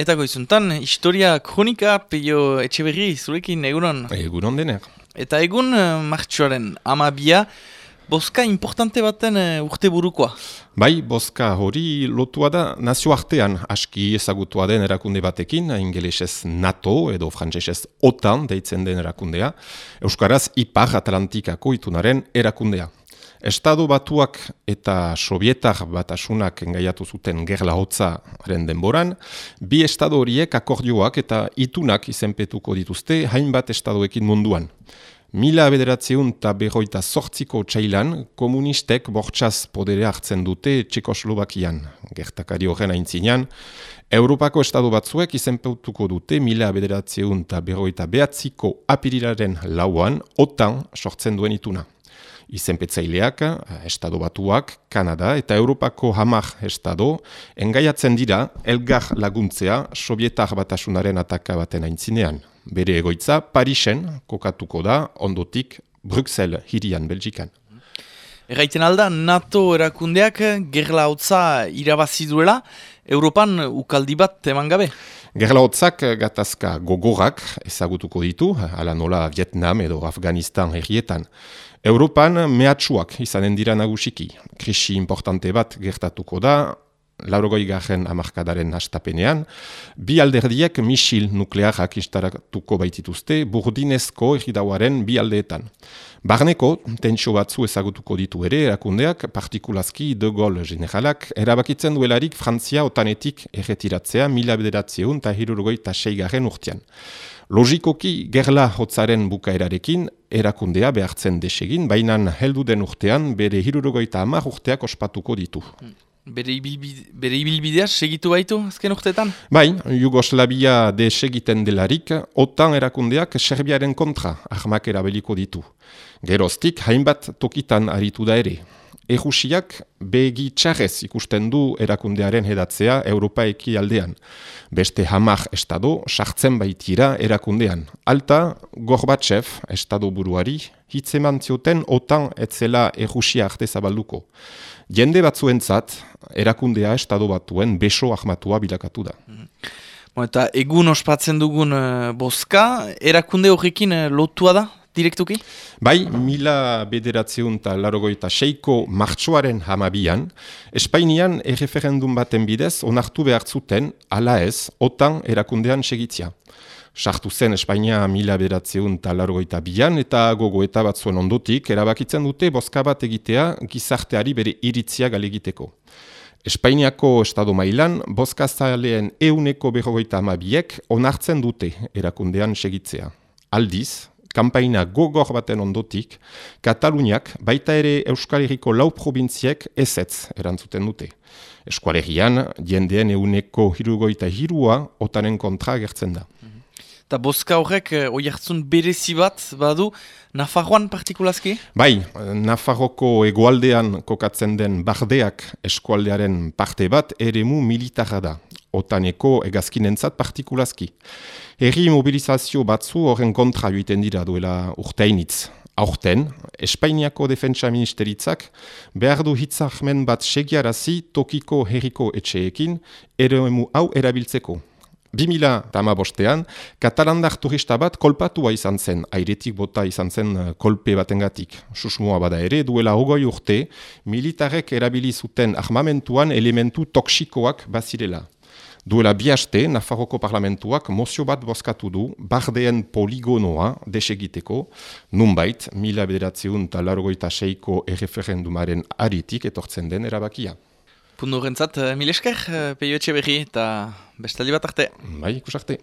Eta goizuntan, historia kronika peio etxeberri zurekin egunon. Egunon dener. Eta egun uh, martxoaren amabia, boska importante baten uh, urte burukoa. Bai, boska hori lotua da nazioartean aski ezagutua den erakunde batekin, ingelesez NATO edo frantsesez OTAN deitzen den erakundea, Euskaraz Ipar Atlantikako itunaren erakundea. Estado batuak eta sovietar batasunak engaiatu zuten gerla hotzaren denboran, bi estado horiek akordioak eta itunak izenpetuko dituzte hainbat estadoekin munduan. Mila bederatzeun eta berroita sortziko txailan, komunistek bortxaz podere hartzen dute Txekoslovakian. Gertakari horren aintzinean, Europako estado batzuek izenpetuko dute mila bederatzeun eta berroita behatziko apirilaren lauan, otan sortzen duen ituna izenpetzaileak, eh, estado batuak, Kanada eta Europako hamar estado, engaiatzen dira elgar laguntzea sovietar batasunaren ataka baten aintzinean. Bere egoitza, Parisen kokatuko da, ondotik, Bruxelles hirian, Belgikan. Erraiten alda, NATO erakundeak gerla hotza irabazi duela, Europan ukaldi bat eman gabe? Gerla hotzak gatazka gogorak ezagutuko ditu, ala nola Vietnam edo Afganistan herrietan. Europan mehatsuak izanen dira nagusiki. Krisi importante bat gertatuko da, laurogoi garen amarkadaren astapenean, bi alderdiek misil nuklearak instaratuko baitituzte burdinezko egidauaren bi aldeetan. Barneko, tentsio batzu ezagutuko ditu ere, erakundeak, partikulazki de gol generalak, erabakitzen duelarik Frantzia otanetik erretiratzea mila bederatzeun eta hirurgoi eta seigaren urtean. Logikoki gerla hotzaren bukaerarekin erakundea behartzen desegin, baina heldu den urtean bere hirurogoita hamar urteak ospatuko ditu. Bere, ibilbidea segitu baitu azken urteetan? Bai, Jugoslavia desegiten delarik, otan erakundeak Serbiaren kontra ahmak erabeliko ditu. Geroztik, hainbat tokitan aritu da ere. Erusiak begi txarrez ikusten du erakundearen hedatzea Europa eki aldean. Beste hamar estado sartzen baitira erakundean. Alta, Gorbatxev, estado buruari, hitzeman zioten otan etzela Erusia arte zabalduko. Jende batzuentzat, erakundea estado batuen beso ahmatua bilakatu da. Mm Eta egun ospatzen dugun uh, boska, erakunde horrekin uh, lotua da direktuki? Bai, mila bederatzeun eta larogoita seiko martxoaren hamabian, Espainian erreferendum baten bidez onartu behar zuten, ala ez, otan erakundean segitzia. Sartu zen Espainia mila bederatzeun eta larogoita bian eta gogo eta bat zuen ondotik, erabakitzen dute boska bat egitea gizarteari bere iritzia galegiteko. Espainiako estado mailan, boska zaleen euneko berrogoita amabiek onartzen dute erakundean segitzea. Aldiz, kampaina gogor baten ondotik, Kataluniak baita ere Euskal Herriko lau provintziek ezetz erantzuten dute. Eskualerian, jendeen euneko hirugoita hirua otanen kontra gertzen da. Eta boska horrek, eh, oi hartzun berezi bat, badu, Nafarroan partikulazki? Bai, Nafarroko egualdean kokatzen den bardeak eskualdearen parte bat, ere mu militarra da otaneko egazkinentzat partikulazki. Herri mobilizazio batzu horren kontra joiten dira duela urteinitz. Aurten, Espainiako Defentsa Ministeritzak behar du hitzahmen bat segiarazi tokiko herriko etxeekin eremu hau erabiltzeko. 2000 bostean, katalandar turista bat kolpatua izan zen, airetik bota izan zen eh, kolpe batengatik. Susmoa bada ere, duela hogoi urte, militarek erabili zuten armamentuan elementu toksikoak bazirela. Duela bihaste, Nafarroko parlamentuak mozio bat bozkatu du bardeen poligonoa desegiteko, nunbait, mila bederatzeun eta seiko erreferendumaren aritik etortzen den erabakia. Pundu horrentzat, eh, mil esker, eh, peio etxe berri eta bestaldi bat arte. Bai, ikus arte.